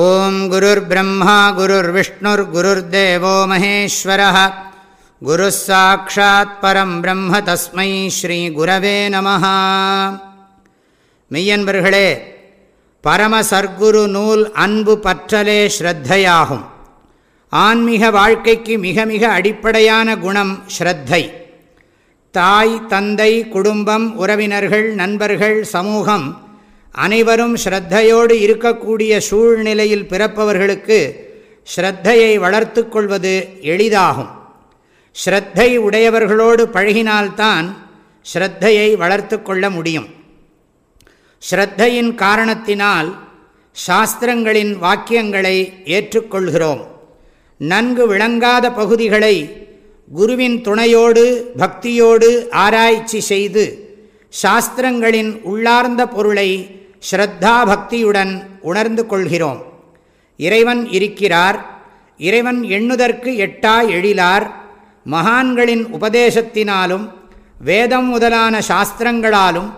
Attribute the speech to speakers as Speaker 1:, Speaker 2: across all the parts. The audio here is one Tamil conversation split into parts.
Speaker 1: ஓம் குருர் பிரம்மா குருர் விஷ்ணுர் குருர் தேவோ மகேஸ்வர. குரு சாட்சாத் பரம் பிரம்ம தஸ்மை ஸ்ரீ குரவே நம மெய்யன்பர்களே பரம சர்க்குரு நூல் அன்பு பற்றலே ஸ்ரத்தையாகும். ஆன்மீக வாழ்க்கைக்கு மிக மிக அடிப்படையான குணம் ஸ்ரத்தை. தாய் தந்தை குடும்பம் உறவினர்கள் நண்பர்கள் சமூகம் அனைவரும் ஸ்ரத்தையோடு இருக்கக்கூடிய சூழ்நிலையில் பிறப்பவர்களுக்கு ஸ்ரத்தையை வளர்த்து கொள்வது எளிதாகும். ஸ்ரத்தை உடையவர்களோடு பழகினால்தான் ஸ்ரத்தையை வளர்த்து கொள்ள முடியும். ஸ்ரத்தையின் காரணத்தினால் சாஸ்திரங்களின் வாக்கியங்களை ஏற்றுக்கொள்கிறோம். நன்கு விளங்காத பகுதிகளை குருவின் துணையோடு பக்தியோடு ஆராய்ச்சி செய்து சாஸ்திரங்களின் உள்ளார்ந்த பொருளை ஸ்ரத்தா பக்தியுடன் உணர்ந்து கொள்கிறோம். இறைவன் இருக்கிறார். இறைவன் எண்ணுதற்கு எட்டா எழிலார். மகான்களின் உபதேசத்தினாலும் வேதம் முதலான சாஸ்திரங்களாலும்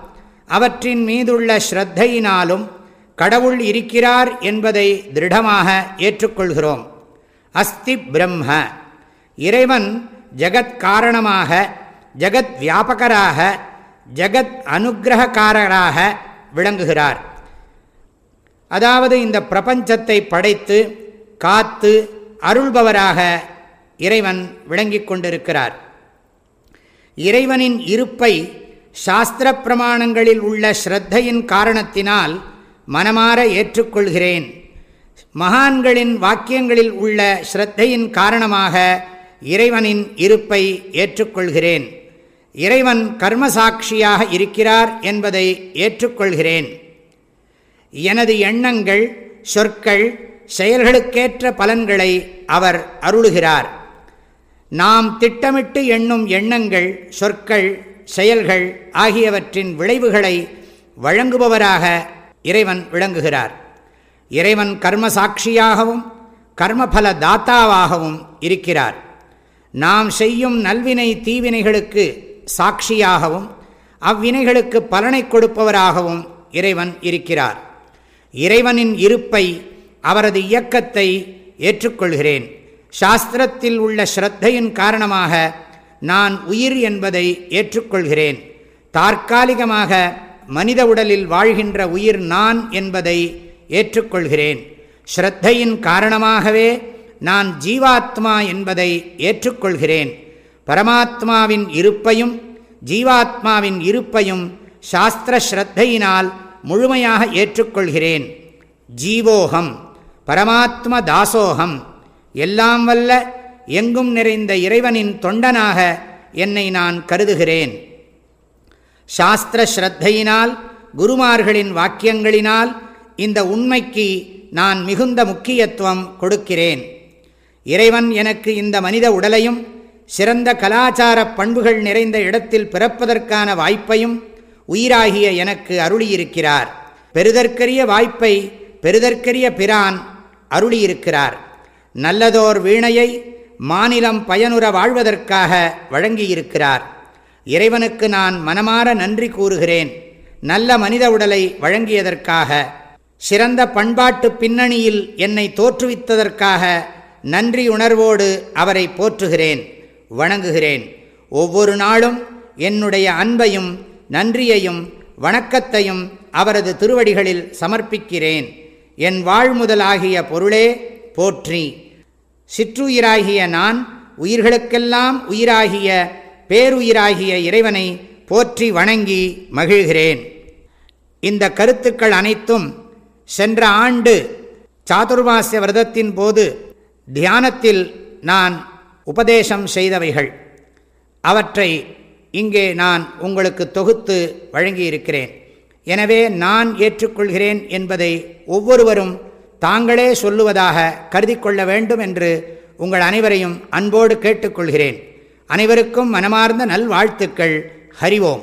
Speaker 1: அவற்றின் மீதுள்ள ஸ்ரத்தையினாலும் கடவுள் இருக்கிறார் என்பதை திருடமாக ஏற்றுக்கொள்கிறோம். அஸ்தி பிரம்ம. இறைவன் ஜகத் காரணமாக ஜகத் வியாபகராக ஜகத் அனுகிரகக்காரராக விளங்குகிறார். அதாவது இந்த பிரபஞ்சத்தை படைத்து காத்து அருள்பவராக இறைவன் விளங்கிக் கொண்டிருக்கிறார். இறைவனின் இருப்பை சாஸ்திர பிரமாணங்களில் உள்ள ஸ்ரத்தையின் காரணத்தினால் மனமாற ஏற்றுக்கொள்கிறேன். மகான்களின் வாக்கியங்களில் உள்ள ஸ்ரத்தையின் காரணமாக இறைவனின் இருப்பை ஏற்றுக்கொள்கிறேன். இறைவன் கர்மசாட்சியாக இருக்கிறார் என்பதை ஏற்றுக்கொள்கிறேன். எனது எண்ணங்கள் சொற்கள் செயல்களுக்கேற்ற பலன்களை அவர் அருளுகிறார். நாம் திட்டமிட்டு எண்ணும் எண்ணங்கள் சொற்கள் செயல்கள் ஆகியவற்றின் விளைவுகளை வழங்குபவராக இறைவன் விளங்குகிறார். இறைவன் கர்ம சாட்சியாகவும் கர்மபல தாத்தாவாகவும் இருக்கிறார். நாம் செய்யும் நல்வினை தீவினைகளுக்கு சாட்சியாகவும் அவ்வினைகளுக்கு பலனை கொடுப்பவராகவும் இறைவன் இருக்கிறார். இறைவனின் இருப்பை அவரது இயக்கத்தை ஏற்றுக்கொள்கிறேன். சாஸ்திரத்தில் உள்ள ஸ்ரத்தையின் காரணமாக நான் உயிர் என்பதை ஏற்றுக்கொள்கிறேன். தற்காலிகமாக மனித உடலில் வாழ்கின்ற உயிர் நான் என்பதை ஏற்றுக்கொள்கிறேன். ஸ்ரத்தையின் காரணமாகவே நான் ஜீவாத்மா என்பதை ஏற்றுக்கொள்கிறேன். பரமாத்மாவின் இருப்பையும் ஜீவாத்மாவின் இருப்பையும் சாஸ்திர ஸ்ரத்தையினால் முழுமையாக ஏற்றுக்கொள்கிறேன். ஜீவோகம் பரமாத்ம தாசோகம் எல்லாம் வல்ல எங்கும் நிறைந்த இறைவனின் தொண்டனாக என்னை நான் கருதுகிறேன். சாஸ்திர ஸ்ரத்தையினால் குருமார்களின் வாக்கியங்களினால் இந்த உண்மைக்கு நான் மிகுந்த முக்கியத்துவம் கொடுக்கிறேன். இறைவன் எனக்கு இந்த மனித உடலையும் சிறந்த கலாச்சார பண்புகள் நிறைந்த இடத்தில் பிறப்பதற்கான வாய்ப்பையும் உயிராகிய எனக்கு அருளியிருக்கிறார். பெருதற்கரிய வாய்ப்பை பெருதற்கரிய பிரான் அருளியிருக்கிறார். நல்லதோர் வீணையை மாநிலம் பயனுற வாழ்வதற்காக வழங்கியிருக்கிறார். இறைவனுக்கு நான் மனமாற நன்றி கூறுகிறேன். நல்ல மனித உடலை வழங்கியதற்காக சிறந்த பண்பாட்டு பின்னணியில் என்னை தோற்றுவித்ததற்காக நன்றியுணர்வோடு அவரை போற்றுகிறேன். வணங்குகிறேன். ஒவ்வொரு நாளும் என்னுடைய அன்பையும் நன்றியையும் வணக்கத்தையும் அவரது திருவடிகளில் சமர்ப்பிக்கிறேன். என் வாழ்முதலாகிய பொருளே போற்றி. சிற்றுயிராகிய நான் உயிர்களுக்கெல்லாம் உயிராகிய பேருயிராகிய இறைவனை போற்றி வணங்கி மகிழ்கிறேன். இந்த கருத்துக்கள் அனைத்தும் சென்ற ஆண்டு சாதுர்மாசிய விரதத்தின் போது தியானத்தில் நான் உபதேசம் செய்தவைகள். அவற்றை இங்கே நான் உங்களுக்கு தொகுத்து வழங்கியிருக்கிறேன். எனவே நான் ஏற்றுக்கொள்கிறேன் என்பதை ஒவ்வொருவரும் தாங்களே சொல்லுவதாக கருதி கொள்ள வேண்டும் என்று உங்கள் அனைவரையும் அன்போடு கேட்டுக்கொள்கிறேன். அனைவருக்கும் மனமார்ந்த நல்வாழ்த்துக்கள். ஹரிவோம்.